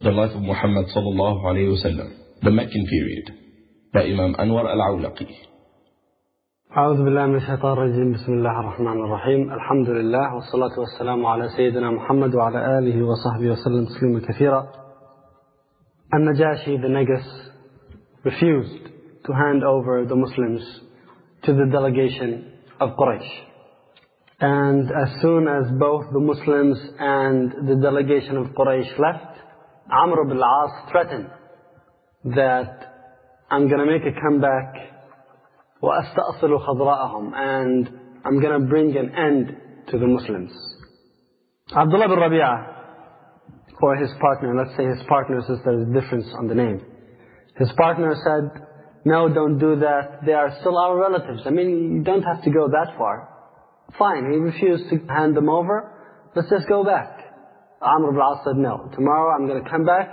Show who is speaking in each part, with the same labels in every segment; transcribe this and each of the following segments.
Speaker 1: The Life of Muhammad sallallahu alayhi wasallam, the Meccan period, by Imam Anwar al-Awlaqi.
Speaker 2: أعوذ بالله من الشيطان الرجيم بسم الله الرحمن الرحيم الحمد لله والصلاة والسلام على سيدنا محمد وعلى آله وصحبه وسلم تسليما كثيرا النجاشي the Negus refused to hand over the Muslims to the delegation of Quraysh and as soon as both the Muslims and the delegation of Quraysh left Amr ibn al-As threatened that I'm going to make a comeback وأستأصل خضراءهم and I'm going to bring an end to the Muslims. Abdullah bin Rabi'ah, or his partner, let's say his partner since there is a difference on the name. His partner said, no, don't do that. They are still our relatives. I mean, you don't have to go that far. Fine, he refused to hand them over. Let's just go back. Amr ibn al said, no. Tomorrow I'm going to come back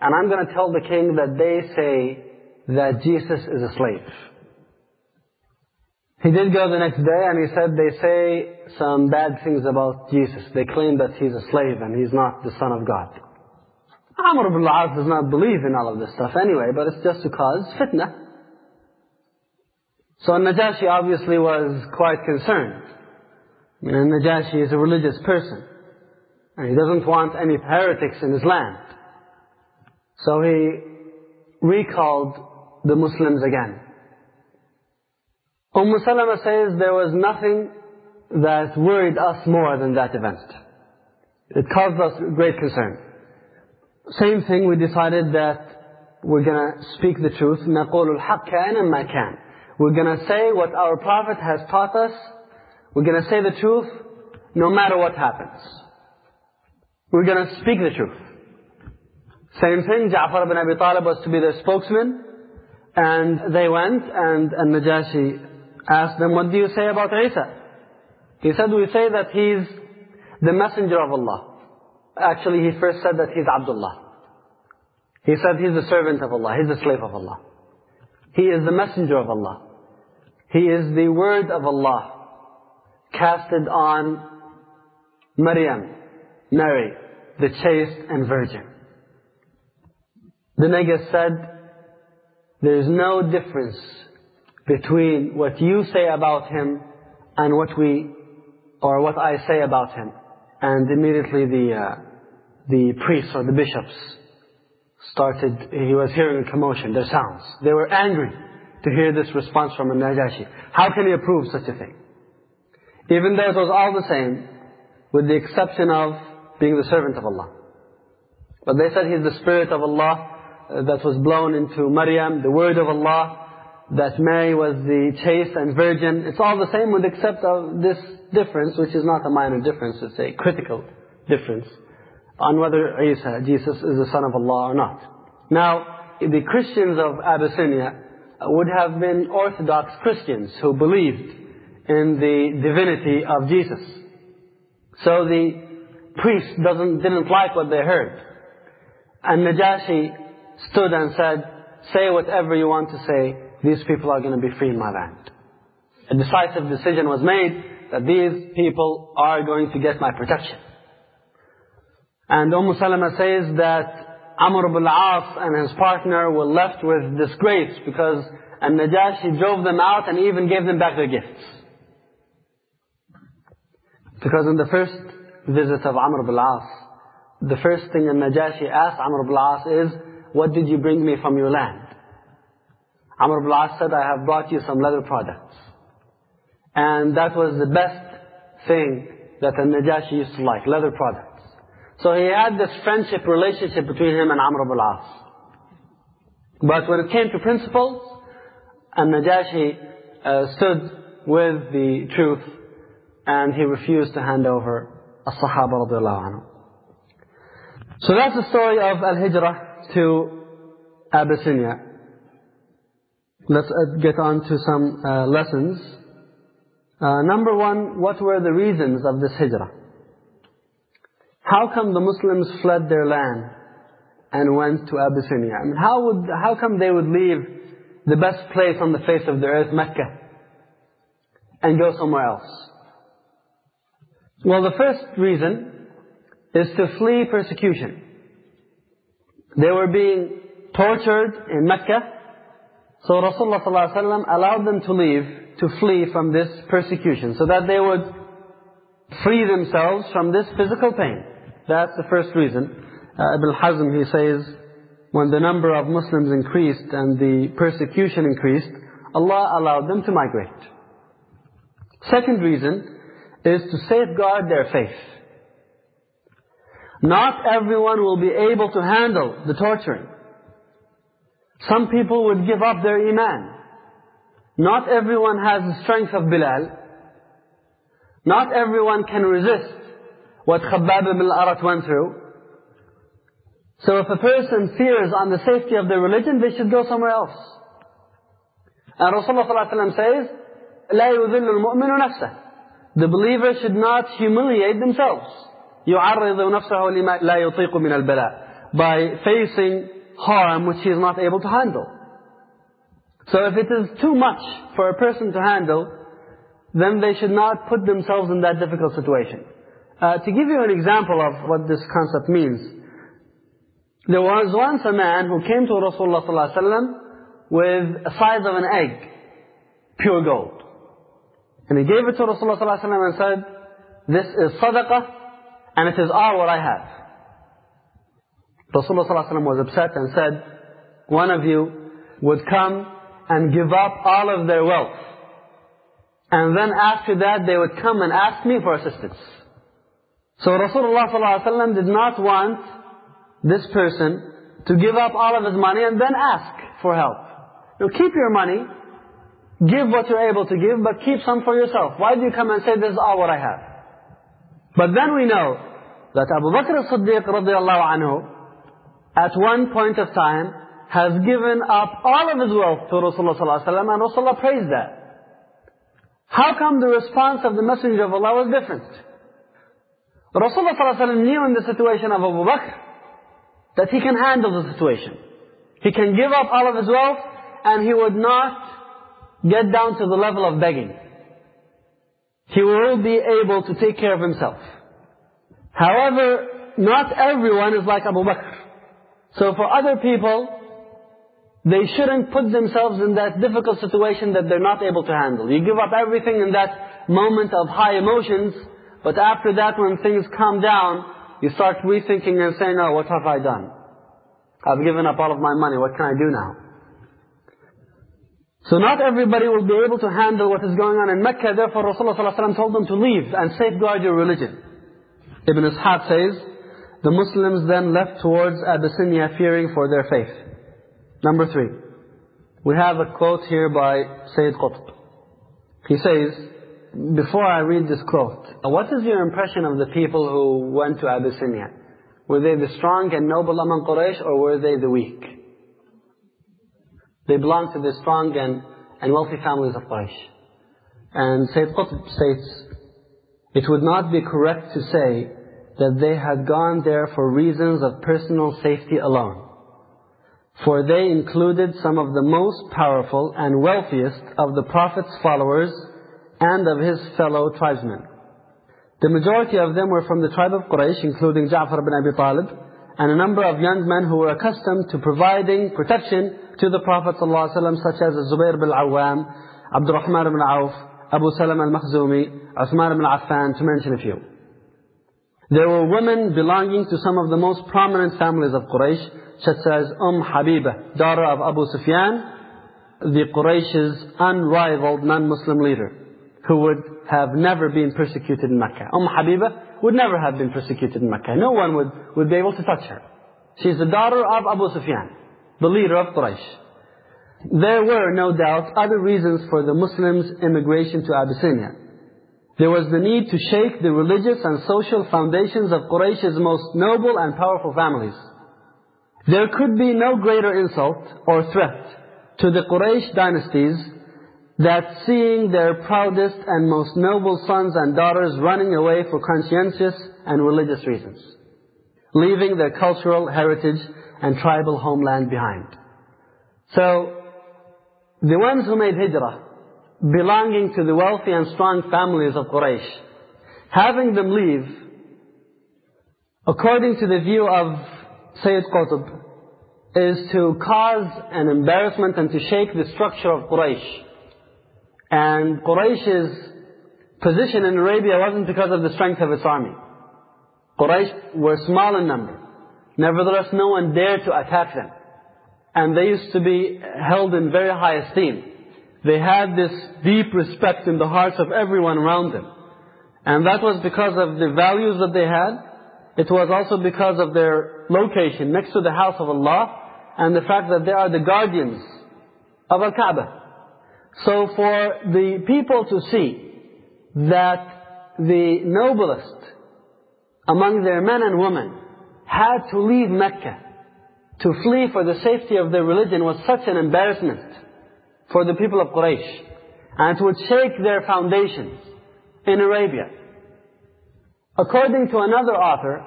Speaker 2: and I'm going to tell the king that they say that Jesus is a slave. He did go the next day and he said they say some bad things about Jesus. They claim that he's a slave and he's not the son of God. Amr ibn al-As does not believe in all of this stuff anyway, but it's just to cause fitna. So Najashi obviously was quite concerned. Mean, Najashi is a religious person. And he doesn't want any heretics in his land. So he recalled the Muslims again. Umm Salama says there was nothing that worried us more than that event. It caused us great concern. Same thing, we decided that we're going to speak the truth. نقول الحق كائنا ما كان. We're going to say what our Prophet has taught us. We're going to say the truth no matter what happens. We're going to speak the truth. Same thing, Ja'far ibn Abi Talib was to be their spokesman. And they went and, and Najashi asked them, what do you say about Isa? He said, we say that he's the messenger of Allah. Actually, he first said that he's Abdullah. He said he's the servant of Allah, he's the slave of Allah. He is the messenger of Allah. He is the word of Allah casted on Maryam, Mary, the chaste and virgin. The Negus said, there is no difference between what you say about him and what we, or what I say about him. And immediately the, uh, the priests or the bishops started, he was hearing a commotion, their sounds. They were angry to hear this response from Najashi. How can he approve such a thing? Even though it was all the same, with the exception of being the servant of Allah. But they said he's the spirit of Allah uh, that was blown into Maryam, the word of Allah, that Mary was the chaste and virgin. It's all the same with except of this difference, which is not a minor difference, it's a critical difference, on whether Isa, Jesus, is the son of Allah or not. Now, the Christians of Abyssinia would have been Orthodox Christians who believed in the divinity of Jesus. So the priest doesn't, didn't like what they heard. And Najashi stood and said, say whatever you want to say, these people are going to be free in my land. A decisive decision was made that these people are going to get my protection. And Umm Salama says that Amr ibn al-As and his partner were left with disgrace because An-Najashi drove them out and even gave them back their gifts. Because in the first visit of Amr ibn al-As, the first thing An-Najashi asked Amr ibn al-As is, what did you bring me from your land? Amr ibn al-As said, I have brought you some leather products. And that was the best thing that An-Najashi used to like, leather products. So he had this friendship relationship between him and Amr ibn al-As. But when it came to principles, An-Najashi uh, stood with the truth and he refused to hand over as-Sahaba radiallahu anhu. So that's the story of Al-Hijrah to Abyssinia. Let's uh, get on to some uh, lessons. Uh, number one, what were the reasons of this hijrah? How come the Muslims fled their land and went to Abyssinia? I mean, how would, how come they would leave the best place on the face of the earth, Mecca, and go somewhere else? Well, the first reason is to flee persecution. They were being tortured in Mecca. So Rasulullah ﷺ allowed them to leave, to flee from this persecution, so that they would free themselves from this physical pain. That's the first reason. Uh, Ibn Hazm, he says, when the number of Muslims increased and the persecution increased, Allah allowed them to migrate. Second reason is to safeguard their faith. Not everyone will be able to handle the torturing. Some people would give up their iman. Not everyone has the strength of Bilal. Not everyone can resist what Khabbab ibn al-Arat went through. So if a person fears on the safety of their religion, they should go somewhere else. And Rasulullah ﷺ says, لا يذل المؤمن نفسه. The believer should not humiliate themselves. يعرض نفسه لما لا يطيق من البلاء. By facing harm which he is not able to handle. So if it is too much for a person to handle, then they should not put themselves in that difficult situation. Uh, to give you an example of what this concept means, there was once a man who came to Rasulullah ﷺ with a size of an egg, pure gold. And he gave it to Rasulullah ﷺ and said, this is sadaqah and it is all what I have. Rasulullah ﷺ was upset and said, one of you would come and give up all of their wealth. And then after that they would come and ask me for assistance. So Rasulullah ﷺ did not want this person to give up all of his money and then ask for help. You know, keep your money, give what you're able to give, but keep some for yourself. Why do you come and say, this is all what I have? But then we know that Abu Bakr as-Siddiq radiallahu anhu, at one point of time, has given up all of his wealth to Rasulullah ﷺ and Rasulullah praised that. How come the response of the Messenger of Allah was different? Rasulullah ﷺ knew in the situation of Abu Bakr that he can handle the situation. He can give up all of his wealth and he would not get down to the level of begging. He will be able to take care of himself. However, not everyone is like Abu Bakr. So for other people, they shouldn't put themselves in that difficult situation that they're not able to handle. You give up everything in that moment of high emotions, but after that when things calm down, you start rethinking and saying, oh, what have I done? I've given up all of my money, what can I do now? So not everybody will be able to handle what is going on in Mecca, therefore Rasulullah ﷺ told them to leave and safeguard your religion. Ibn Ishaq says, the Muslims then left towards Abyssinia fearing for their faith. Number three. We have a quote here by Sayyid Qutb. He says, before I read this quote, what is your impression of the people who went to Abyssinia? Were they the strong and noble among Quraysh or were they the weak? They belonged to the strong and, and wealthy families of Quraysh. And Sayyid Qutb states, it would not be correct to say that they had gone there for reasons of personal safety alone. For they included some of the most powerful and wealthiest of the Prophet's followers and of his fellow tribesmen. The majority of them were from the tribe of Quraysh, including Ja'far ibn Abi Talib, and a number of young men who were accustomed to providing protection to the Prophet ﷺ, such as Zubair bin Awam, Abdurrahman ibn Auf, Abu Salam al-Makhzumi, Uthman ibn Affan, to mention a few. There were women belonging to some of the most prominent families of Quraysh, such as Umm Habiba, daughter of Abu Sufyan, the Quraysh's unrivaled non-Muslim leader, who would have never been persecuted in Mecca. Umm Habiba would never have been persecuted in Mecca. No one would, would be able to touch her. She's the daughter of Abu Sufyan, the leader of Quraysh. There were, no doubt, other reasons for the Muslims' immigration to Abyssinia. There was the need to shake the religious and social foundations of Quraysh's most noble and powerful families. There could be no greater insult or threat to the Quraysh dynasties that seeing their proudest and most noble sons and daughters running away for conscientious and religious reasons, leaving their cultural heritage and tribal homeland behind. So, the ones who made hijrah, belonging to the wealthy and strong families of Quraysh, having them leave, according to the view of Sayyid Qutb, is to cause an embarrassment and to shake the structure of Quraysh. And Quraysh's position in Arabia wasn't because of the strength of its army. Quraysh were small in number. Nevertheless, no one dared to attack them. And they used to be held in very high esteem. They had this deep respect in the hearts of everyone around them. And that was because of the values that they had. It was also because of their location next to the house of Allah and the fact that they are the guardians of Al-Kaaba. So for the people to see that the noblest among their men and women had to leave Mecca to flee for the safety of their religion was such an embarrassment for the people of Quraysh. And it would shake their foundations in Arabia. According to another author,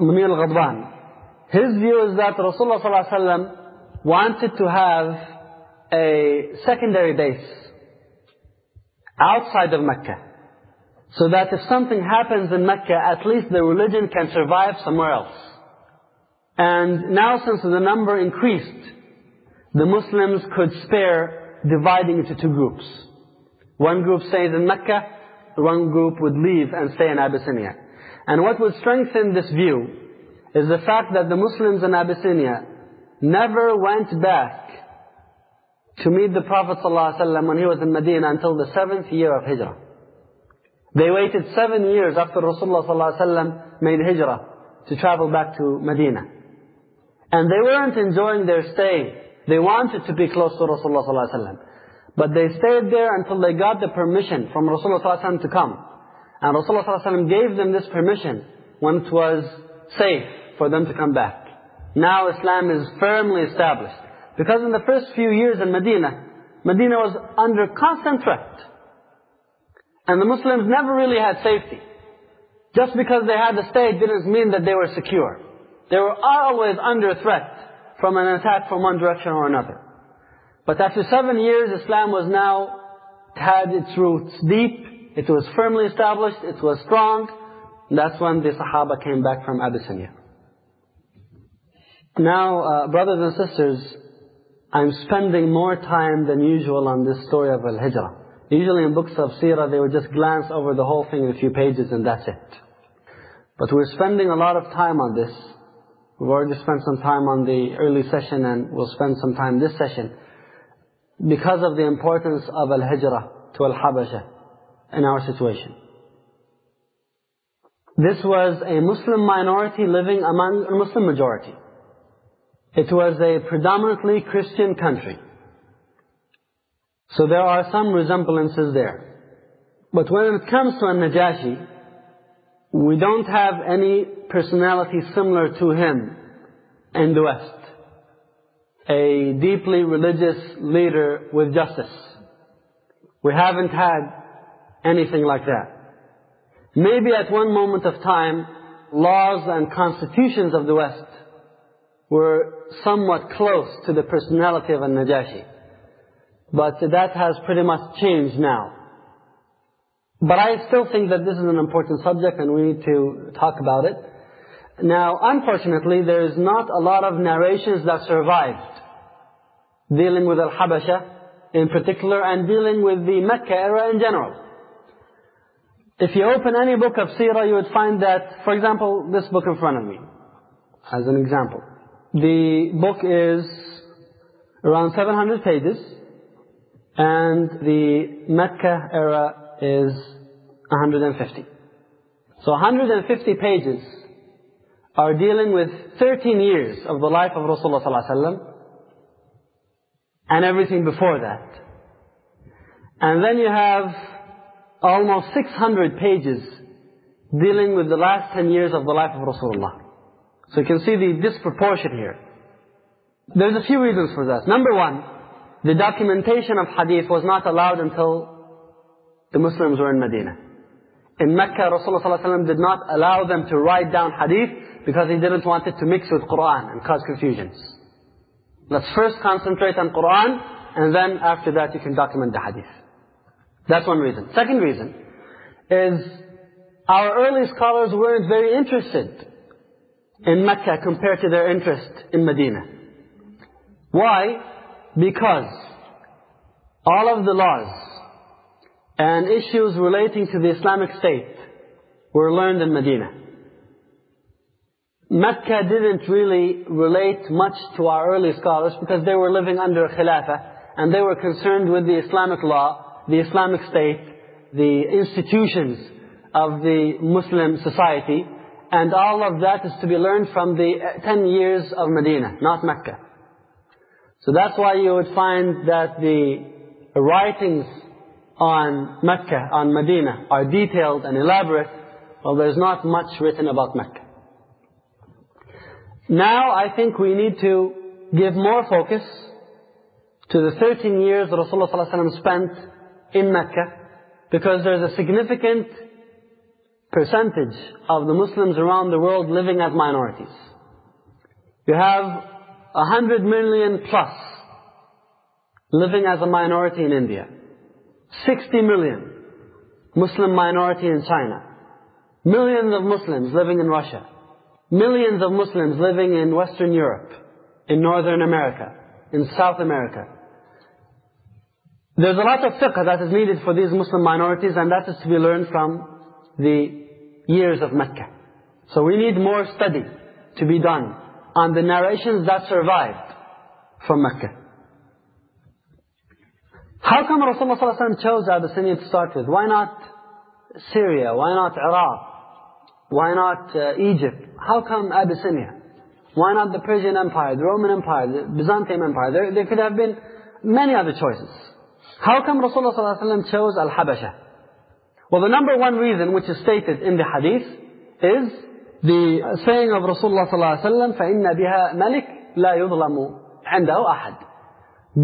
Speaker 2: Munir al-Ghadban, his view is that Rasulullah ﷺ wanted to have a secondary base outside of Mecca. So that if something happens in Mecca, at least the religion can survive somewhere else. And now since the number increased, the Muslims could spare dividing into two groups. One group stays in Mecca, one group would leave and stay in Abyssinia. And what would strengthen this view is the fact that the Muslims in Abyssinia never went back to meet the Prophet ﷺ when he was in Medina until the seventh year of Hijrah. They waited seven years after Rasulullah ﷺ made Hijrah to travel back to Medina. And they weren't enjoying their stay. They wanted to be close to Rasulullah ﷺ. But they stayed there until they got the permission from Rasulullah ﷺ to come. And Rasulullah ﷺ gave them this permission when it was safe for them to come back. Now Islam is firmly established. Because in the first few years in Medina, Medina was under constant threat. and the Muslims never really had safety. Just because they had the state didn't mean that they were secure. They were always under threat from an attack from one direction or another. But after seven years, Islam was now, had its roots deep, it was firmly established, it was strong. That's when the Sahaba came back from Abyssinia. Now, uh, brothers and sisters, I'm spending more time than usual on this story of Al-Hijrah. Usually in books of Seerah, they would just glance over the whole thing in a few pages and that's it. But we're spending a lot of time on this. We've already spent some time on the early session and we'll spend some time this session because of the importance of Al-Hijrah to Al-Habasha in our situation. This was a Muslim minority living among a Muslim majority. It was a predominantly Christian country. So there are some resemblances there. But when it comes to An-Najashi, we don't have any personality similar to him in the West. A deeply religious leader with justice. We haven't had anything like that. Maybe at one moment of time, laws and constitutions of the West were somewhat close to the personality of An-Najashi. But that has pretty much changed now. But I still think that this is an important subject and we need to talk about it. Now, unfortunately, there is not a lot of narrations that survived dealing with Al-Habasha in particular and dealing with the Mecca era in general. If you open any book of Sirah, you would find that, for example, this book in front of me, as an example. The book is around 700 pages, and the Mecca era is 150. So 150 pages are dealing with 13 years of the life of Rasulullah ﷺ and everything before that. And then you have almost 600 pages dealing with the last 10 years of the life of Rasulullah. So you can see the disproportion here. There's a few reasons for that. Number one, the documentation of hadith was not allowed until the Muslims were in Medina. In Mecca, Rasulullah ﷺ did not allow them to write down hadith because he didn't want it to mix with Quran and cause confusions. Let's first concentrate on Quran and then after that you can document the hadith. That's one reason. Second reason is our early scholars weren't very interested in Mecca compared to their interest in Medina. Why? Because all of the laws and issues relating to the Islamic State were learned in Medina. Mecca didn't really relate much to our early scholars because they were living under Khilafah and they were concerned with the Islamic law, the Islamic State, the institutions of the Muslim society, and all of that is to be learned from the 10 years of Medina, not Mecca. So that's why you would find that the writings on Mecca, on Medina, are detailed and elaborate, well, there's not much written about Mecca. Now I think we need to give more focus to the 13 years that Rasulullah ﷺ spent in Mecca, because there's a significant percentage of the Muslims around the world living as minorities. You have 100 million plus living as a minority in India. 60 million Muslim minority in China. Millions of Muslims living in Russia. Millions of Muslims living in Western Europe, in Northern America, in South America. There's a lot of fiqh that is needed for these Muslim minorities and that is to be learned from the years of Mecca. So we need more study to be done on the narrations that survived from Mecca. How come Rasulullah ﷺ chose Abyssinia to start with? Why not Syria? Why not Iraq? Why not uh, Egypt? How come Abyssinia? Why not the Persian Empire, the Roman Empire, the Byzantine Empire? There, there could have been many other choices. How come Rasulullah ﷺ chose Al-Habasha? Well, the number one reason which is stated in the hadith is the saying of Rasulullah ﷺ, فَإِنَّ بِهَا مَلِكْ لَا يُظْلَمُ عِنْدَهُ أَحَدٍ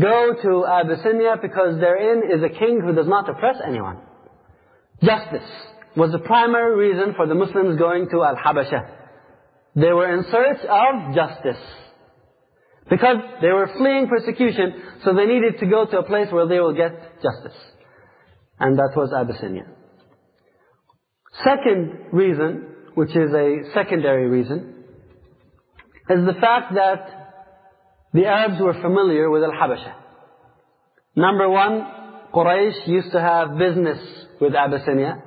Speaker 2: Go to Abyssinia because therein is a king who does not oppress anyone. Justice was the primary reason for the Muslims going to Al-Habasha. They were in search of justice. Because they were fleeing persecution, so they needed to go to a place where they will get justice. And that was Abyssinia. Second reason, which is a secondary reason, is the fact that the Arabs were familiar with Al-Habasha. Number one, Quraysh used to have business with Abyssinia.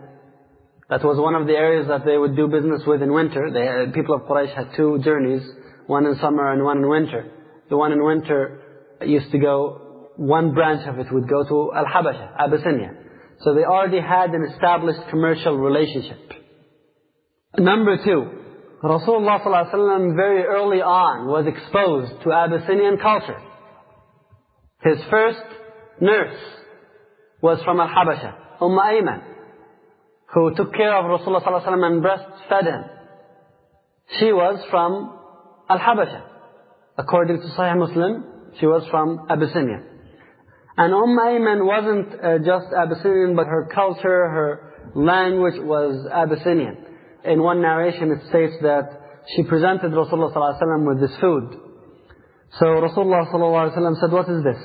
Speaker 2: That was one of the areas that they would do business with in winter. The people of Quraysh had two journeys, one in summer and one in winter. The one in winter used to go, one branch of it would go to Al-Habasha, Abyssinia. So they already had an established commercial relationship. Number two, Rasulullah ﷺ very early on was exposed to Abyssinian culture. His first nurse was from Al-Habasha, Umm Ayman, who took care of Rasulullah ﷺ and breastfed him. She was from Al-Habasha. According to Sahih Muslim, she was from Abyssinia. And Umm Ayman wasn't uh, just Abyssinian, but her culture, her language was Abyssinian in one narration it states that she presented Rasulullah ﷺ with this food. So Rasulullah ﷺ said, what is this?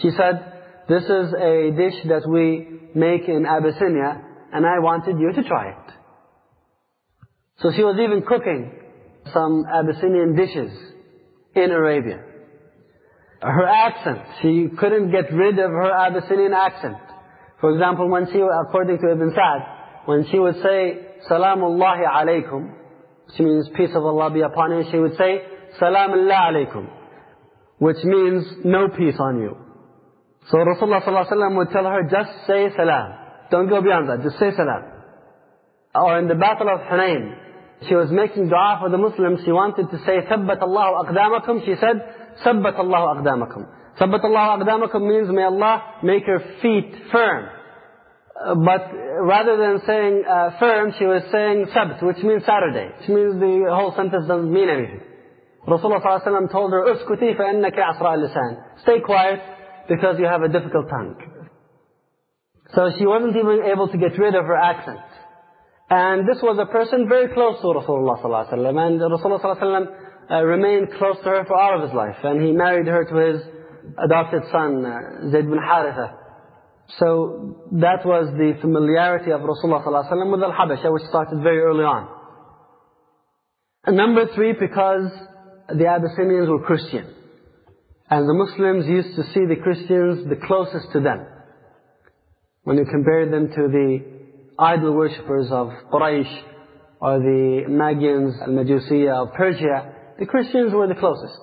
Speaker 2: She said, this is a dish that we make in Abyssinia and I wanted you to try it. So she was even cooking some Abyssinian dishes in Arabia. Her accent, she couldn't get rid of her Abyssinian accent. For example, when she, according to Ibn Sa'd, when she would say, Salamullahi alaykum, which means peace of Allah be upon you, she would say, Salamullah alaykum, which means no peace on you. So Rasulullah ﷺ would tell her, just say salam. Don't go beyond that, just say salam. Or in the battle of Hunayn, she was making dua for the Muslims, she wanted to say, ثبت الله أقدامكم, she said, ثبت الله أقدامكم. ثبت الله أقدامكم means may Allah make your feet firm. Uh, but rather than saying uh, firm, she was saying sabt, which means Saturday. Which means the whole sentence doesn't mean anything. Rasulullah ﷺ told her, "Uskuti فَإِنَّكَ أَسْرَى lisan." Stay quiet because you have a difficult tongue. So she wasn't even able to get rid of her accent. And this was a person very close to Rasulullah ﷺ. And Rasulullah ﷺ uh, remained close to her for all of his life. And he married her to his adopted son, uh, Zayd bin Haritha. So that was the familiarity of Rasulullah ﷺ with Al-Habasha, which started very early on. And number three, because the Abyssinians were Christian. And the Muslims used to see the Christians the closest to them. When you compare them to the idol worshippers of Quraysh or the Magians, Al-Majusiya of Persia, the Christians were the closest.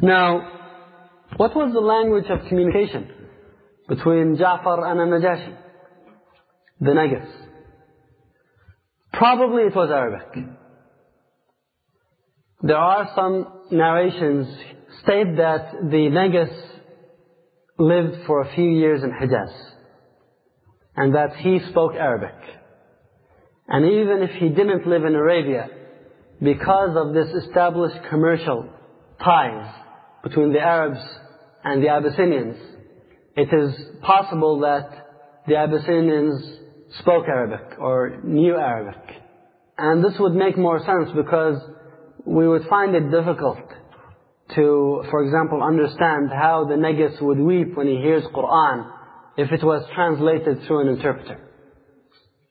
Speaker 2: Now, what was the language of communication between Ja'far and Al-Najashi? The Negus. Probably it was Arabic. There are some narrations state that the Negus lived for a few years in Hijaz and that he spoke Arabic. And even if he didn't live in Arabia, because of this established commercial ties between the Arabs and the Abyssinians, it is possible that the Abyssinians spoke Arabic or knew Arabic. And this would make more sense because we would find it difficult to, for example, understand how the Negus would weep when he hears Qur'an if it was translated through an interpreter.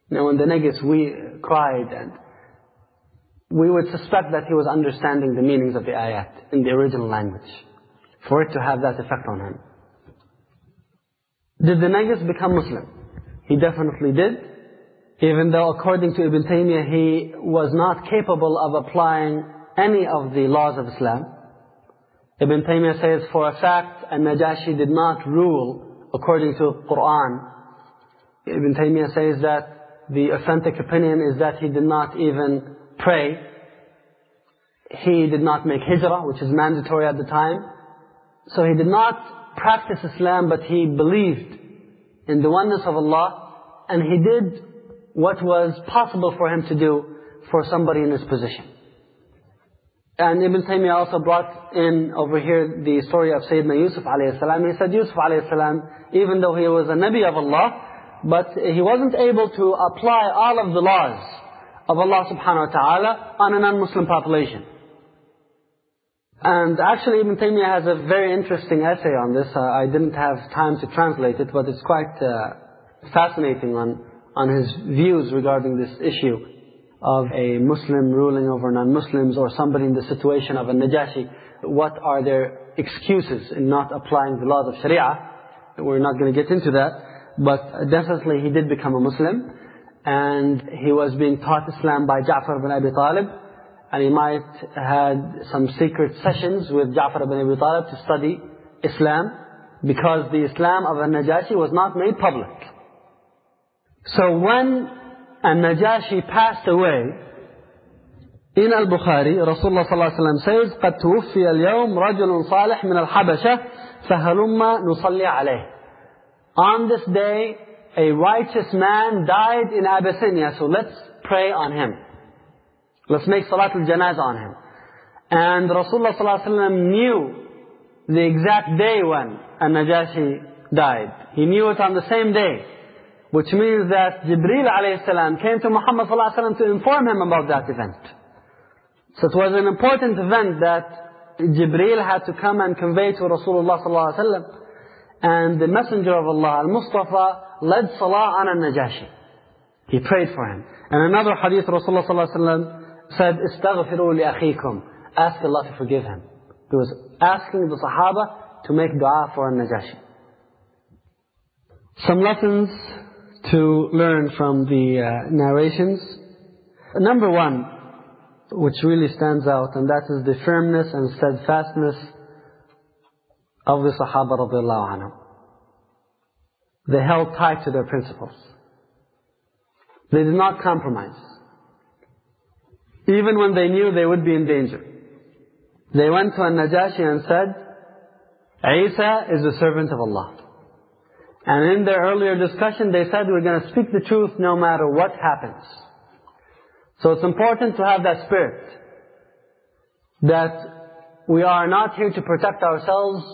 Speaker 2: Know, when the Negus we cried and we would suspect that he was understanding the meanings of the ayat in the original language for it to have that effect on him. Did the Negus become Muslim? He definitely did. Even though according to Ibn Taymiyyah he was not capable of applying any of the laws of Islam. Ibn Taymiyyah says for a fact An-Najashi did not rule according to Quran. Ibn Taymiyyah says that the authentic opinion is that he did not even pray. He did not make hijrah, which is mandatory at the time. So he did not practice Islam, but he believed in the oneness of Allah, and he did what was possible for him to do for somebody in his position. And Ibn Taymiyyah also brought in over here the story of Sayyidina Yusuf alayhi salam. He said Yusuf alayhi salam, even though he was a Nabi of Allah, but he wasn't able to apply all of the laws of Allah subhanahu wa ta'ala on a non-Muslim population. And actually Ibn Taymiyyah has a very interesting essay on this. Uh, I didn't have time to translate it, but it's quite uh, fascinating on, on his views regarding this issue of a Muslim ruling over non-Muslims or somebody in the situation of a Najashi. What are their excuses in not applying the laws of Sharia? We're not going to get into that. But definitely he did become a Muslim. And he was being taught Islam by Ja'far ibn Abi Talib and he might had some secret sessions with Ja'far ibn Abi Talib to study Islam because the Islam of Al-Najashi was not made public. So when Al-Najashi passed away, in Al-Bukhari, Rasulullah ﷺ says, قد توفي اليوم رجل صالح من الحبشة فهلما نصلي عليه. On this day, a righteous man died in Abyssinia, so let's pray on him. Let's make Salat al-Janazah on him. And Rasulullah ﷺ knew the exact day when An-Najashi died. He knew it on the same day. Which means that Jibreel alayhi came to Muhammad ﷺ to inform him about that event. So it was an important event that Jibreel had to come and convey to Rasulullah ﷺ. And the Messenger of Allah, Al-Mustafa, led Salah on An-Najashi. He prayed for him. And another hadith, Rasulullah ﷺ said, Istaghfiru li. Ask Allah to forgive him. He was asking the Sahaba to make dua for Najashi. Some lessons to learn from the uh, narrations. Number one, which really stands out, and that is the firmness and steadfastness of the Sahaba radiallahu anhu. They held tight to their principles. They did not compromise even when they knew they would be in danger. They went to An-Najashi and said, Isa is the servant of Allah. And in their earlier discussion, they said, we're going to speak the truth no matter what happens. So it's important to have that spirit. That we are not here to protect ourselves,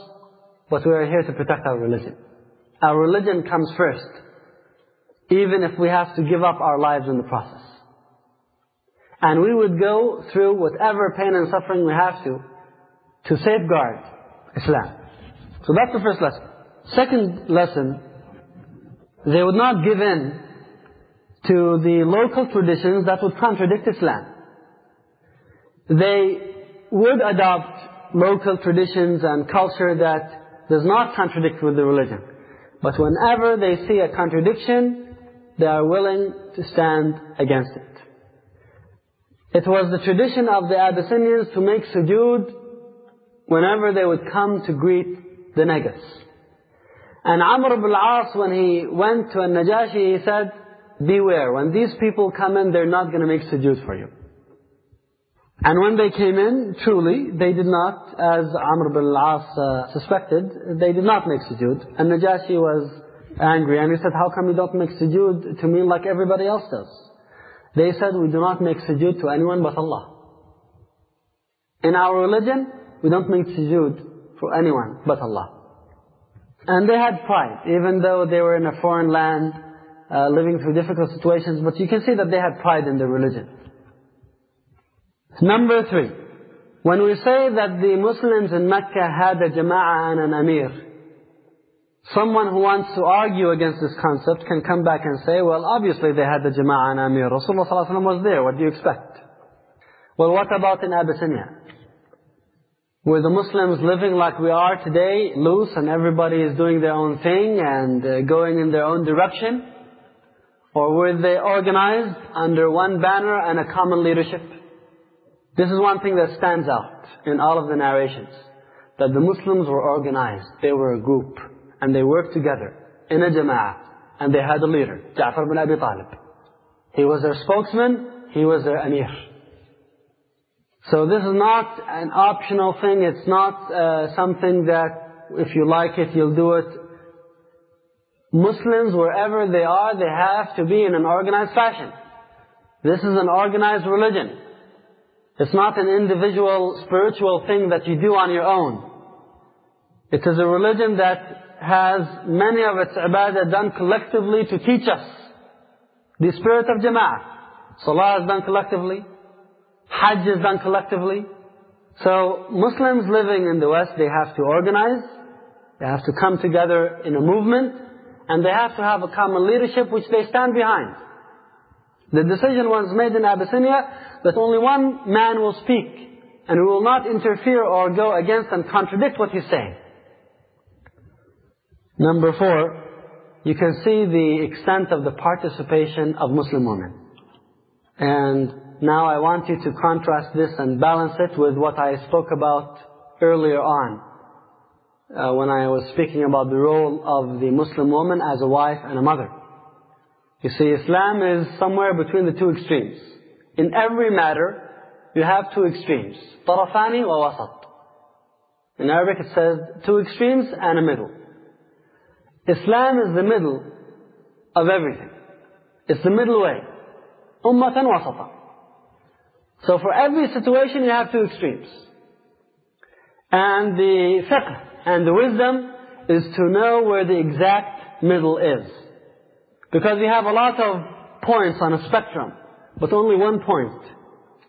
Speaker 2: but we are here to protect our religion. Our religion comes first, even if we have to give up our lives in the process. And we would go through whatever pain and suffering we have to, to safeguard Islam. So that's the first lesson. Second lesson, they would not give in to the local traditions that would contradict Islam. they would adopt local traditions and culture that does not contradict with the religion. But whenever they see a contradiction, they are willing to stand against it. It was the tradition of the Abyssinians to make sujood whenever they would come to greet the Negus. And Amr ibn al-As, when he went to Al-Najashi, he said, beware, when these people come in, they're not going to make sujood for you. And when they came in, truly, they did not, as Amr ibn al-As uh, suspected, they did not make sujood. And Najashi was angry, and he said, how come you don't make sujood to me like everybody else does? They said, we do not make sujood to anyone but Allah. In our religion, we don't make sujood for anyone but Allah. And they had pride, even though they were in a foreign land, uh, living through difficult situations, but you can see that they had pride in their religion. Number three, when we say that the Muslims in Mecca had a jama'ah and an amir, someone who wants to argue against this concept can come back and say, well, obviously they had the jama'ah and amir. Rasulullah ﷺ was there. What do you expect? Well, what about in Abyssinia? Were the Muslims living like we are today, loose, and everybody is doing their own thing and uh, going in their own direction? Or were they organized under one banner and a common leadership? This is one thing that stands out in all of the narrations. That the Muslims were organized. They were a group. And they worked together in a jama'ah. And they had a leader, Ja'far bin Abi Talib. He was their spokesman. He was their amir. So this is not an optional thing. It's not uh, something that if you like it, you'll do it. Muslims, wherever they are, they have to be in an organized fashion. This is an organized religion. It's not an individual spiritual thing that you do on your own. It is a religion that has many of its ibadah done collectively to teach us the spirit of jama'ah. Salah is done collectively. Hajj is done collectively. So Muslims living in the West, they have to organize, they have to come together in a movement, and they have to have a common leadership which they stand behind. The decision was made in Abyssinia that only one man will speak, and we will not interfere or go against and contradict what he's saying. Number four, you can see the extent of the participation of Muslim women. And now I want you to contrast this and balance it with what I spoke about earlier on. Uh, when I was speaking about the role of the Muslim woman as a wife and a mother. You see, Islam is somewhere between the two extremes. In every matter, you have two extremes. طرفان ووسط. In Arabic it says two extremes and a middle. Islam is the middle of everything. It's the middle way. Ummatan wasata. So for every situation you have two extremes. And the fiqh and the wisdom is to know where the exact middle is. Because we have a lot of points on a spectrum, but only one point,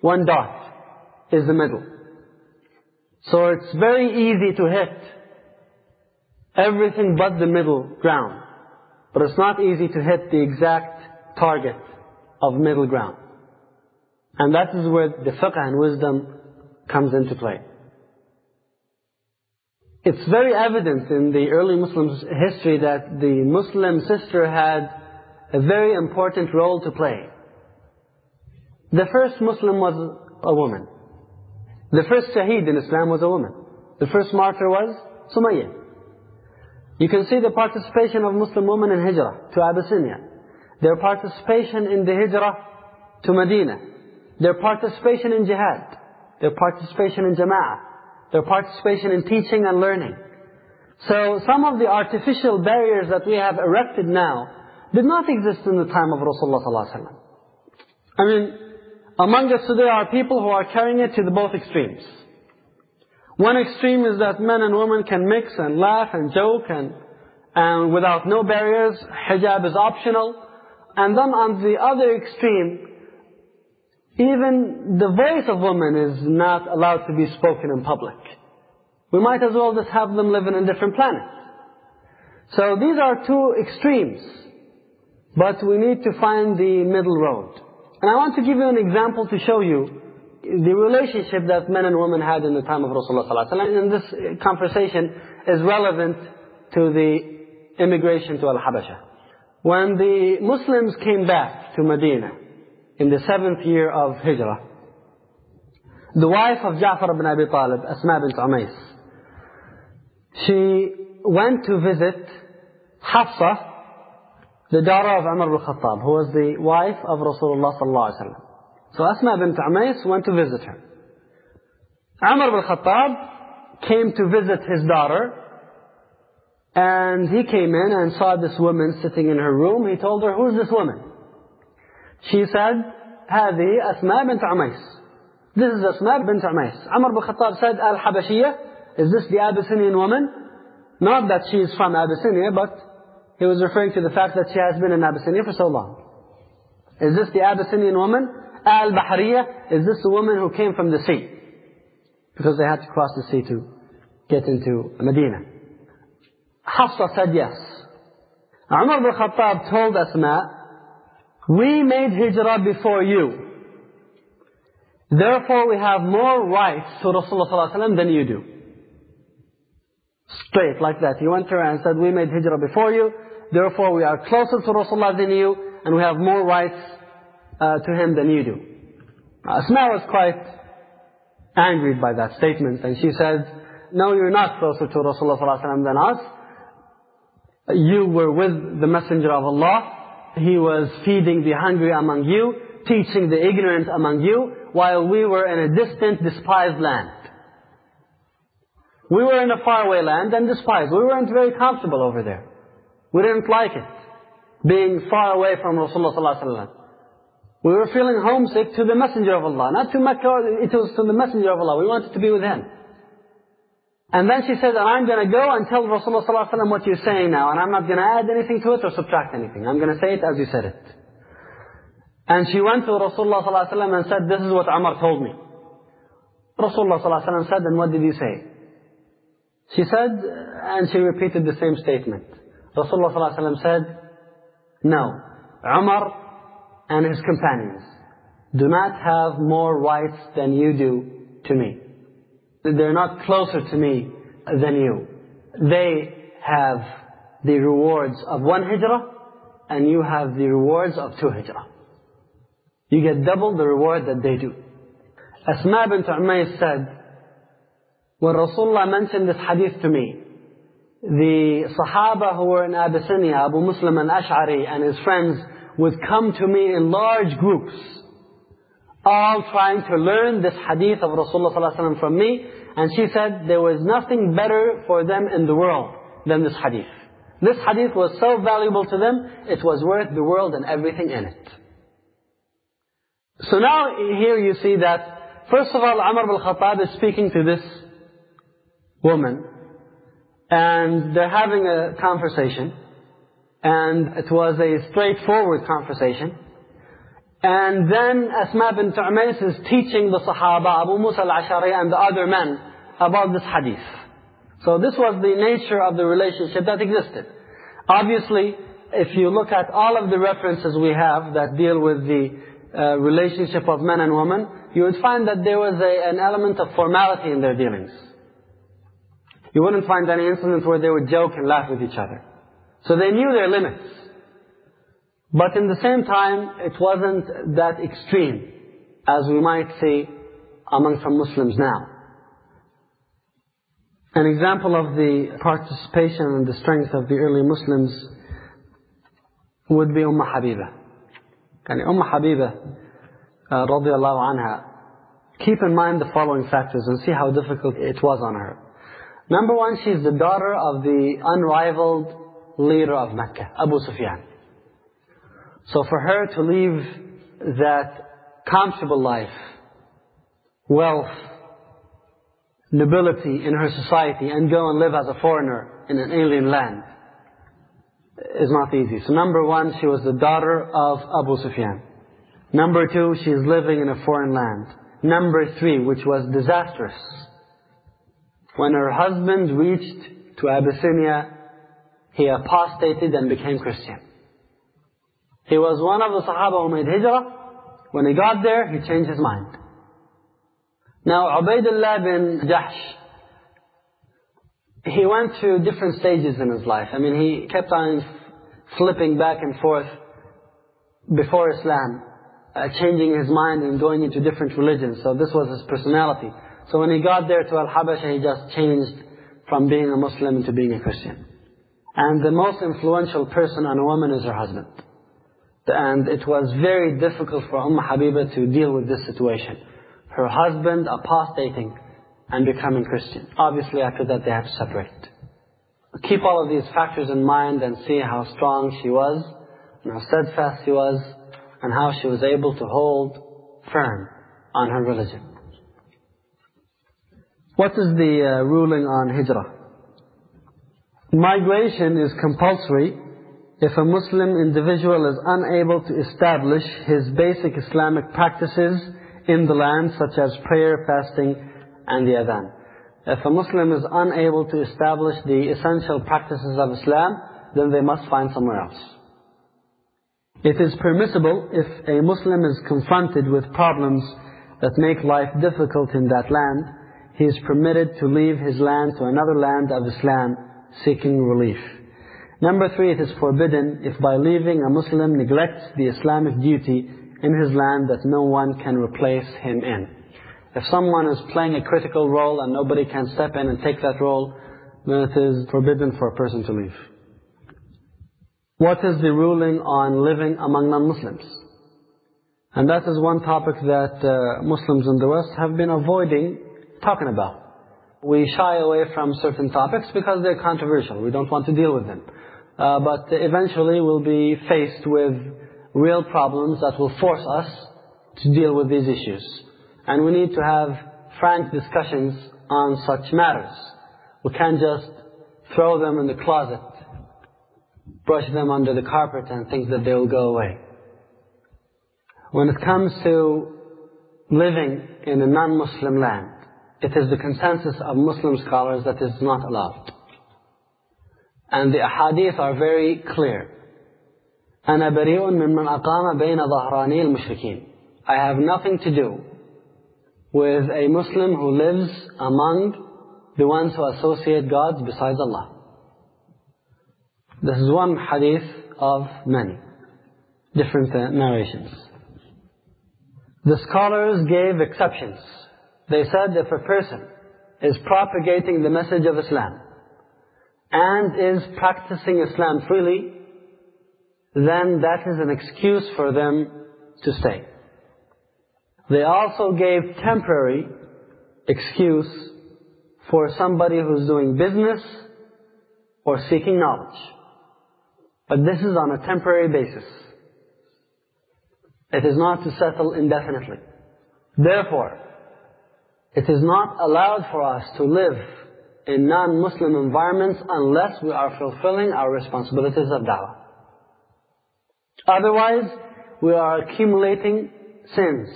Speaker 2: one dot, is the middle. So it's very easy to hit everything but the middle ground. But it's not easy to hit the exact target of middle ground. And that is where the fiqh and wisdom comes into play. It's very evident in the early Muslims' history that the Muslim sister had a very important role to play. The first Muslim was a woman. The first Shaheed in Islam was a woman. The first martyr was Sumayyah. You can see the participation of Muslim women in Hijrah to Abyssinia. Their participation in the Hijrah to Medina. Their participation in jihad. Their participation in jama'ah. Their participation in teaching and learning. So some of the artificial barriers that we have erected now did not exist in the time of Rasulullah ﷺ. I mean, among us today are people who are carrying it to the both extremes. One extreme is that men and women can mix and laugh and joke and, and without no barriers, hijab is optional. And then on the other extreme, even the voice of women is not allowed to be spoken in public. We might as well just have them live in a different planet. So these are two extremes. But we need to find the middle road. And I want to give you an example to show you the relationship that men and women had in the time of Rasulullah. And this conversation is relevant to the immigration to Al-Habasha. When the Muslims came back to Medina in the seventh year of Hijrah, the wife of Ja'far ibn Abi Talib, Asma bint Umays, she went to visit Hafsa, the daughter of Umar ibn Khattab, who was the wife of Rasulullah sallallahu alaihi wasallam. So Asma bint Umais went to visit her. Umar bin Khattab came to visit his daughter. And he came in and saw this woman sitting in her room. He told her, who's this woman? She said, هذه Asma bint عميس. This is Asma bint Umais. Umar bin Khattab said, Al-Habashiyah, is this the Abyssinian woman? Not that she is from Abyssinia, but he was referring to the fact that she has been in Abyssinia for so long. Is this the Abyssinian woman? Al-Bahariya, is this the woman who came from the sea? Because they had to cross the sea to get into Medina. Hafsa said yes. Umar ibn Khattab told Asma, we made hijrah before you. Therefore we have more rights to Rasulullah than you do. Straight, like that. He went to her and said, we made hijrah before you, therefore we are closer to Rasulullah than you, and we have more rights uh, to him than you do. Asma was quite angry by that statement, and she said, no, you're not closer to Rasulullah ﷺ than us. You were with the Messenger of Allah. He was feeding the hungry among you, teaching the ignorant among you, while we were in a distant, despised land. We were in a faraway land and despised. We weren't very comfortable over there. We didn't like it, being far away from Rasulullah ﷺ. We were feeling homesick to the Messenger of Allah. Not to Mecca, it was to the Messenger of Allah. We wanted to be with him. And then she said, I'm going to go and tell Rasulullah ﷺ what you're saying now, and I'm not going to add anything to it or subtract anything. I'm going to say it as you said it. And she went to Rasulullah ﷺ and said, this is what Umar told me. Rasulullah ﷺ said, and what did he say? She said, and she repeated the same statement. Rasulullah ﷺ said, no, Umar and his companions do not have more rights than you do to me. They're not closer to me than you. They have the rewards of one hijrah, and you have the rewards of two hijrah. You get double the reward that they do. Asma bint Umays said, when Rasulullah mentioned this hadith to me, the Sahaba who were in Abyssinia, Abu Musa al-Ash'ari and his friends would come to me in large groups, all trying to learn this hadith of Rasulullah ﷺ from me. And she said there was nothing better for them in the world than this hadith. This hadith was so valuable to them, it was worth the world and everything in it. So now here you see that, first of all, Umar ibn Khattab is speaking to this woman, and they're having a conversation and it was a straightforward conversation. And then Asma bint Umays is teaching the Sahaba, Abu Musa al-Ashari and the other men about this hadith. So this was the nature of the relationship that existed. Obviously, if you look at all of the references we have that deal with the uh, relationship of men and women, you would find that there was a, an element of formality in their dealings. You wouldn't find any incidents where they would joke and laugh with each other. So they knew their limits. But in the same time, it wasn't that extreme as we might see among some Muslims now. An example of the participation and the strength of the early Muslims would be Umm Habiba. Yani Umm Habiba, uh, radiallahu anha, keep in mind the following factors and see how difficult it was on her. Number one, she's the daughter of the unrivaled leader of Mecca, Abu Sufyan. So for her to leave that comfortable life, wealth, nobility in her society and go and live as a foreigner in an alien land is not easy. So number one, she was the daughter of Abu Sufyan. Number two, she is living in a foreign land. Number three, which was disastrous. When her husband reached to Abyssinia, he apostated and became Christian. He was one of the Sahaba who made hijrah. When he got there, he changed his mind. Now, Ubaidullah bin Jahsh, he went through different stages in his life. I mean, he kept on flipping back and forth before Islam, uh, changing his mind and going into different religions. So this was his personality. So when he got there to Al-Habasha, he just changed from being a Muslim into being a Christian. And the most influential person on a woman is her husband. And it was very difficult for Umm Habiba to deal with this situation. Her husband apostating and becoming Christian. Obviously after that they had to separate. Keep all of these factors in mind and see how strong she was, and how steadfast she was, and how she was able to hold firm on her religion. What is the uh, ruling on hijrah? Migration is compulsory if a Muslim individual is unable to establish his basic Islamic practices in the land, such as prayer, fasting, and the adhan. If a Muslim is unable to establish the essential practices of Islam, then they must find somewhere else. It is permissible if a Muslim is confronted with problems that make life difficult in that land, he is permitted to leave his land to another land of Islam seeking relief. Number three, it is forbidden if by leaving a Muslim neglects the Islamic duty in his land that no one can replace him in. If someone is playing a critical role and nobody can step in and take that role, then it is forbidden for a person to leave. What is the ruling on living among non-Muslims? And that is one topic that uh, Muslims in the West have been avoiding talking about. We shy away from certain topics because they're controversial. We don't want to deal with them. Uh, but eventually we'll be faced with real problems that will force us to deal with these issues. And we need to have frank discussions on such matters. We can't just throw them in the closet, brush them under the carpet and think that they will go away. When it comes to living in a non-Muslim land, it is the consensus of Muslim scholars that is not allowed. And the ahadith are very clear. أنا بريء ممن أقام بين ظهراني المشركين. I have nothing to do with a Muslim who lives among the ones who associate gods besides Allah. This is one hadith of many different uh, narrations. The scholars gave exceptions. they said if a person is propagating the message of Islam and is practicing Islam freely, then that is an excuse for them to stay. They also gave temporary excuse for somebody who's doing business or seeking knowledge. But this is on a temporary basis. It is not to settle indefinitely. Therefore, it is not allowed for us to live in non-Muslim environments unless we are fulfilling our responsibilities of da'wah. Otherwise, we are accumulating sins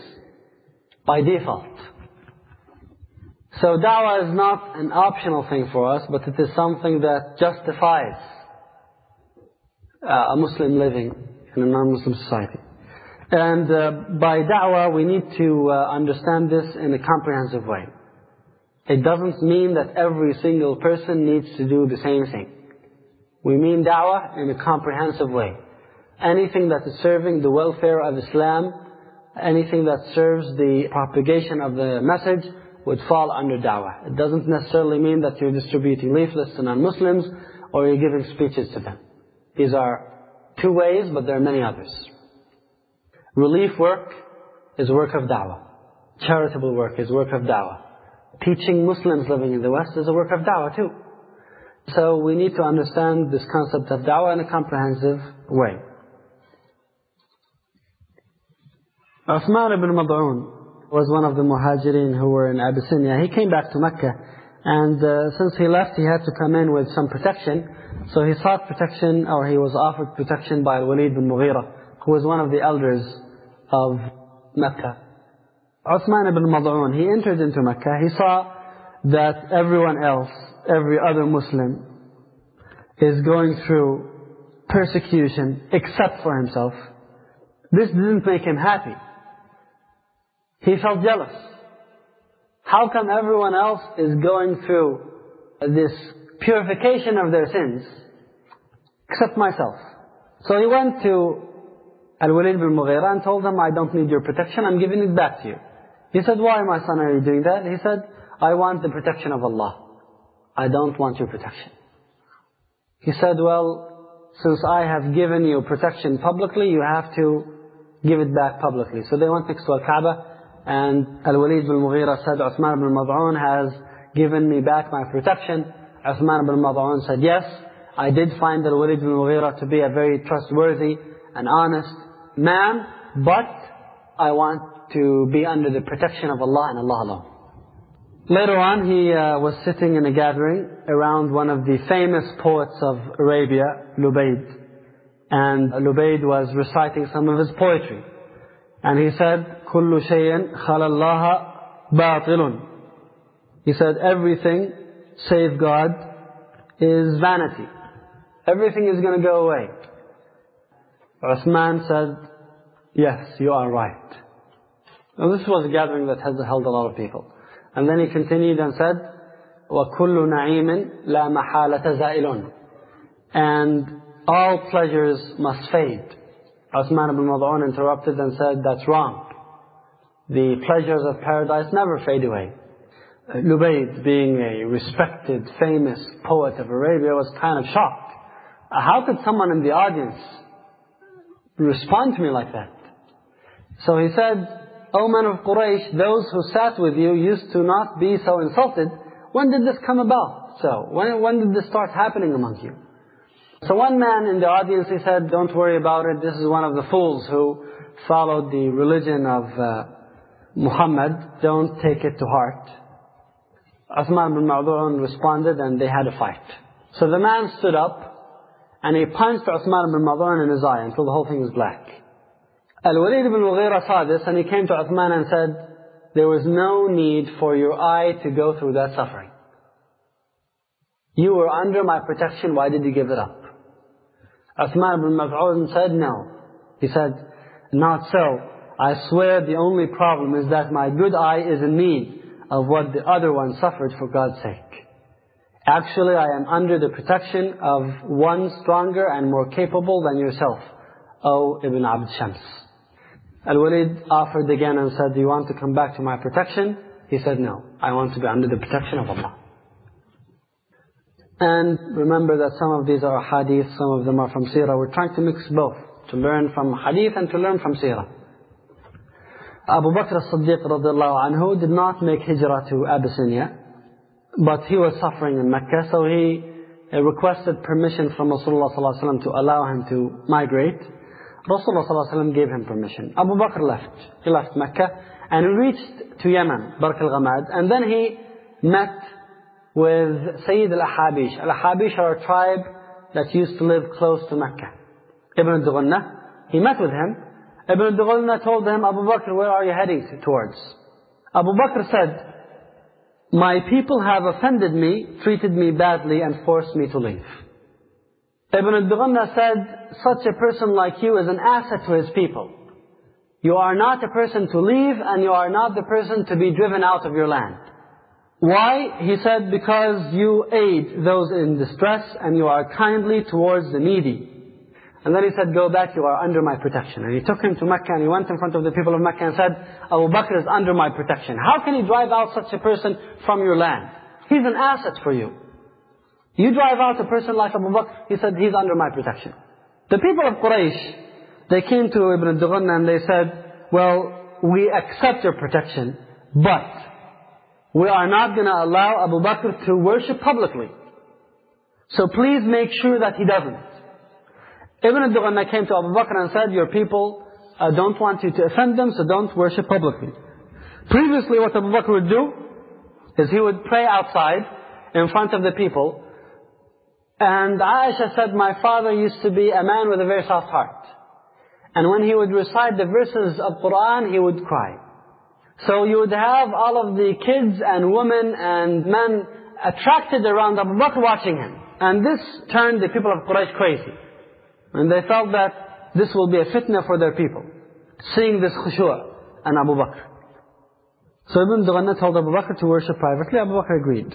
Speaker 2: by default. So da'wah is not an optional thing for us, but it is something that justifies uh, a Muslim living in a non-Muslim society. And uh, by da'wah, we need to uh, understand this in a comprehensive way. It doesn't mean that every single person needs to do the same thing. We mean da'wah in a comprehensive way. Anything that is serving the welfare of Islam, anything that serves the propagation of the message would fall under da'wah. It doesn't necessarily mean that you're distributing leaflets to non-Muslims or you're giving speeches to them. These are two ways, but there are many others. Relief work is work of da'wah. Charitable work is work of da'wah. Teaching Muslims living in the West is a work of da'wah too. So we need to understand this concept of da'wah in a comprehensive way. Uthman ibn Mad'un was one of the muhajirin who were in Abyssinia. He came back to Mecca and uh, since he left he had to come in with some protection. So he sought protection or he was offered protection by Walid bin Mughira who was one of the elders of Mecca. Uthman ibn Mad'un, he entered into Mecca. He saw that everyone else, every other Muslim, is going through persecution except for himself. This didn't make him happy. He felt jealous. How come everyone else is going through this purification of their sins, except myself? So he went to Al-Walid bin Mughira and told him, I don't need your protection, I'm giving it back to you. He said, why my son are you doing that? He said, I want the protection of Allah. I don't want your protection. He said, well, since I have given you protection publicly, you have to give it back publicly. So they went next to Al-Kaaba and Al-Walid bin Mughira said, Uthman bin Mad'un has given me back my protection. Uthman bin Mad'un said, yes, I did find Al-Walid bin Mughira to be a very trustworthy and honest man, but I want to be under the protection of Allah and Allah alone. Later on, he uh, was sitting in a gathering around one of the famous poets of Arabia, Lubayd. And Lubayd was reciting some of his poetry. And he said, كُلُّ شَيْءٍ خَلَى اللَّهَ بَاطِلٌ He said, everything save God is vanity. Everything is going to go away. Uthman said, yes, you are right. Now this was a gathering that has held a lot of people. And then he continued and said, وَكُلُّ نَعِيمٍ لَا مَحَالَةَ زَائِلٌ And all pleasures must fade. Uthman ibn Mad'un interrupted and said, that's wrong. The pleasures of paradise never fade away. Lubayd, being a respected, famous poet of Arabia, was kind of shocked. How could someone in the audience respond to me like that? So he said, O men of Quraysh, those who sat with you used to not be so insulted. When did this come about? So, when, when did this start happening among you? So one man in the audience, he said, don't worry about it. This is one of the fools who followed the religion of uh, Muhammad. Don't take it to heart. Uthman bin Ma'dun responded and they had a fight. So the man stood up and he punched Uthman bin Ma'dun in his eye until the whole thing was black. Al-Walid ibn Mughira saw this and he came to Uthman and said, there was no need for your eye to go through that suffering. You were under my protection, why did you give it up? Uthman ibn Mas'ud said, no. He said, not so. I swear the only problem is that my good eye is in need of what the other one suffered for God's sake. Actually, I am under the protection of one stronger and more capable than yourself, O Ibn Abd Shams. Al-Walid offered again and said, do you want to come back to my protection? He said, no. I want to be under the protection of Allah. And remember that some of these are hadith, some of them are from seerah. We're trying to mix both, to learn from hadith and to learn from seerah. Abu Bakr as-Siddiq radiallahu anhu did not make hijrah to Abyssinia, but he was suffering in Mecca, so he uh, requested permission from Rasulullah ﷺ to allow him to migrate. Rasulullah ﷺ gave him permission. Abu Bakr left. He left Mecca and reached to Yemen, Barq al-Ghamad. And then he met with Sayyid al-Ahabish. Al-Ahabish are a tribe that used to live close to Mecca. Ibn al He met with him. Ibn al told him, Abu Bakr, where are you heading towards? Abu Bakr said, My people have offended me, treated me badly and forced me to leave. Ibn al-Dughna said, such a person like you is an asset to his people. You are not a person to leave and you are not the person to be driven out of your land. Why? He said, because you aid those in distress and you are kindly towards the needy. And then he said, go back, you are under my protection. And he took him to Mecca and he went in front of the people of Mecca and said, Abu Bakr is under my protection. How can you drive out such a person from your land? He's an asset for you. You drive out a person like Abu Bakr, he said, he's under my protection. The people of Quraysh, they came to Ibn al and they said, well, we accept your protection, but we are not going to allow Abu Bakr to worship publicly. So please make sure that he doesn't. Ibn al came to Abu Bakr and said, your people uh, don't want you to offend them, so don't worship publicly. Previously what Abu Bakr would do is he would pray outside in front of the people and Aisha said, my father used to be a man with a very soft heart. And when he would recite the verses of Qur'an, he would cry. So you would have all of the kids and women and men attracted around Abu Bakr watching him. And this turned the people of Quraysh crazy. And they felt that this will be a fitna for their people. Seeing this khushu' and Abu Bakr. So Ibn Dughanna told Abu Bakr to worship privately. Abu Bakr agreed.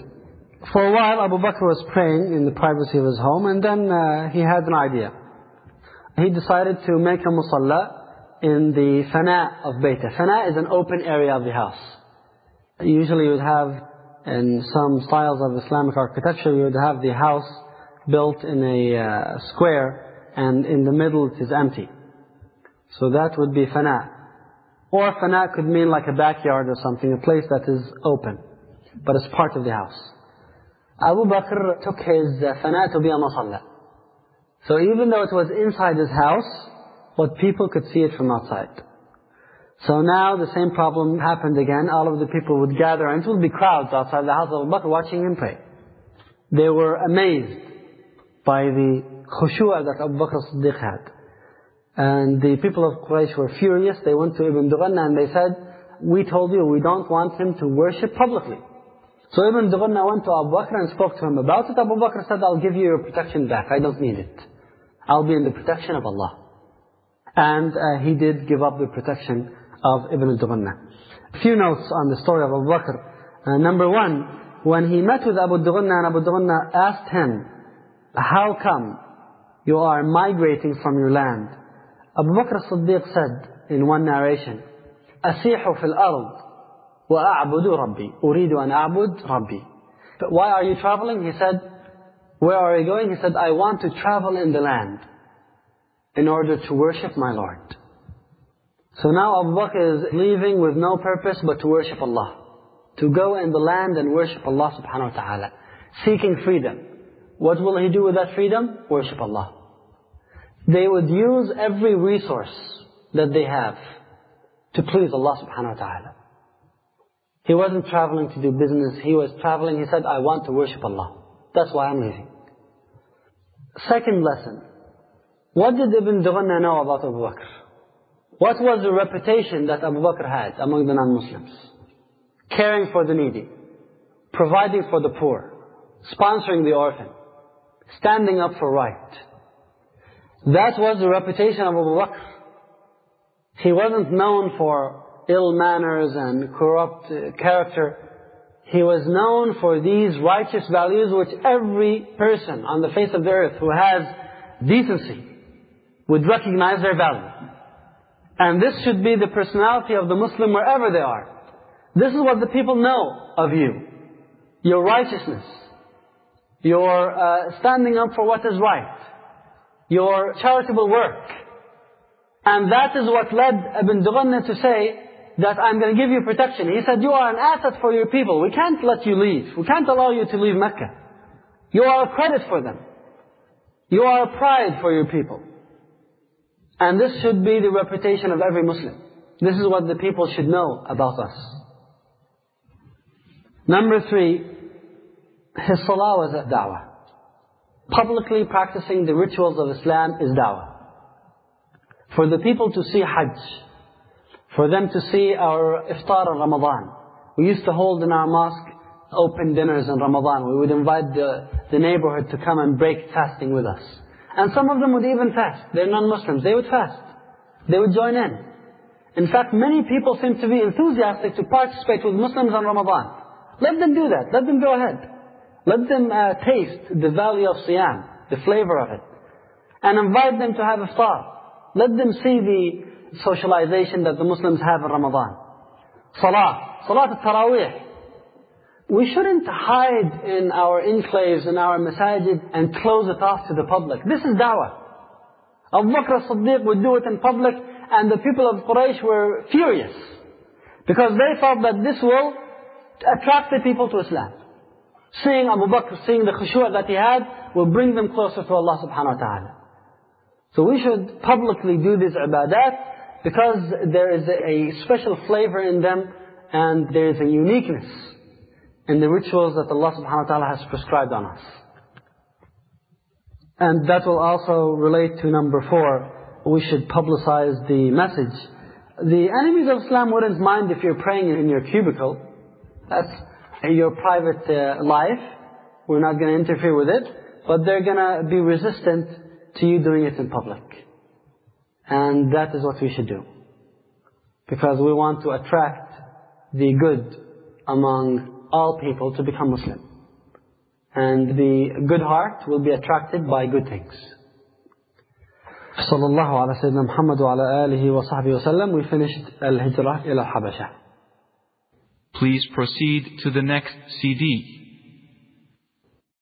Speaker 2: For a while, Abu Bakr was praying in the privacy of his home, and then uh, he had an idea. He decided to make a musalla in the fana of Bayta. Fana is an open area of the house. Usually you would have, in some styles of Islamic architecture, you would have the house built in a uh, square, and in the middle it is empty. So that would be fana. Or fana could mean like a backyard or something, a place that is open, but it's part of the house. Abu Bakr took his uh, fana to be a masalla. So even though it was inside his house, but people could see it from outside. So now the same problem happened again. All of the people would gather, and it would be crowds outside the house of Abu Bakr watching him pray. They were amazed by the khushu'ah that Abu Bakr as-Siddiq had. And the people of Quraysh were furious. They went to Ibn Dughanna and they said, we told you we don't want him to worship publicly. So Ibn Dughanna went to Abu Bakr and spoke to him about it. Abu Bakr said, I'll give you your protection back. I don't need it. I'll be in the protection of Allah. And uh, he did give up the protection of Ibn Dughanna. A few notes on the story of Abu Bakr. Uh, number one, when he met with Abu Dughanna and Abu Dughanna asked him, how come you are migrating from your land? Abu Bakr as-Siddiq said in one narration, أسيح في الأرض وأعبد ربي أريد أن أعبد ربي But why are you traveling? He said, where are you going? He said, I want to travel in the land in order to worship my Lord. So now Abu Bakr is leaving with no purpose but to worship Allah. To go in the land and worship Allah subhanahu wa ta'ala. Seeking freedom. What will he do with that freedom? Worship Allah they would use every resource that they have to please Allah subhanahu wa ta'ala. He wasn't traveling to do business, he was traveling, he said, I want to worship Allah. That's why I'm leaving. Second lesson. What did Ibn Dughanna know about Abu Bakr? What was the reputation that Abu Bakr had among the non-Muslims? Caring for the needy, providing for the poor, sponsoring the orphan, standing up for right. That was the reputation of Abu Bakr. He wasn't known for ill manners and corrupt uh, character. He was known for these righteous values which every person on the face of the earth who has decency would recognize their value. And this should be the personality of the Muslim wherever they are. This is what the people know of you. Your righteousness. Your uh, standing up for what is right your charitable work. And that is what led Ibn Dughanna to say that I'm going to give you protection. He said, you are an asset for your people. We can't let you leave. We can't allow you to leave Mecca. You are a credit for them. You are a pride for your people. And this should be the reputation of every Muslim. This is what the people should know about us. Number three, his salah was a da'wah publicly practicing the rituals of Islam is da'wah. For the people to see Hajj, for them to see our iftar in Ramadan. We used to hold in our mosque open dinners in Ramadan. We would invite the, the neighborhood to come and break fasting with us. And some of them would even fast. They're non-Muslims. They would fast. They would join in. In fact, many people seem to be enthusiastic to participate with Muslims on Ramadan. Let them do that. Let them go ahead. Let them uh, taste the value of Siyam, the flavor of it. And invite them to have a iftar. Let them see the socialization that the Muslims have in Ramadan. Salah, Salat al-Tarawih. We shouldn't hide in our enclaves, in our masajid, and close it off to the public. This is da'wah. Abu Bakr as-Siddiq would do it in public, and the people of Quraysh were furious. Because they thought that this will attract the people to Islam. Seeing Abu Bakr, seeing the khushu' that he had, will bring them closer to Allah subhanahu wa ta'ala. So we should publicly do these ibadat because there is a special flavor in them and there is a uniqueness in the rituals that Allah subhanahu wa ta'ala has prescribed on us. And that will also relate to number four. We should publicize the message. The enemies of Islam wouldn't mind if you're praying in your cubicle. That's your private uh, life. We're not going to interfere with it. But they're going to be resistant to you doing it in public. And that is what we should do. Because we want to attract the good among all people to become Muslim. And the good heart will be attracted by good things. صلى الله على سيدنا محمد وعلى آله وصحبه وسلم we finished الهجرة إلى الحبشة
Speaker 3: Please proceed to the next CD.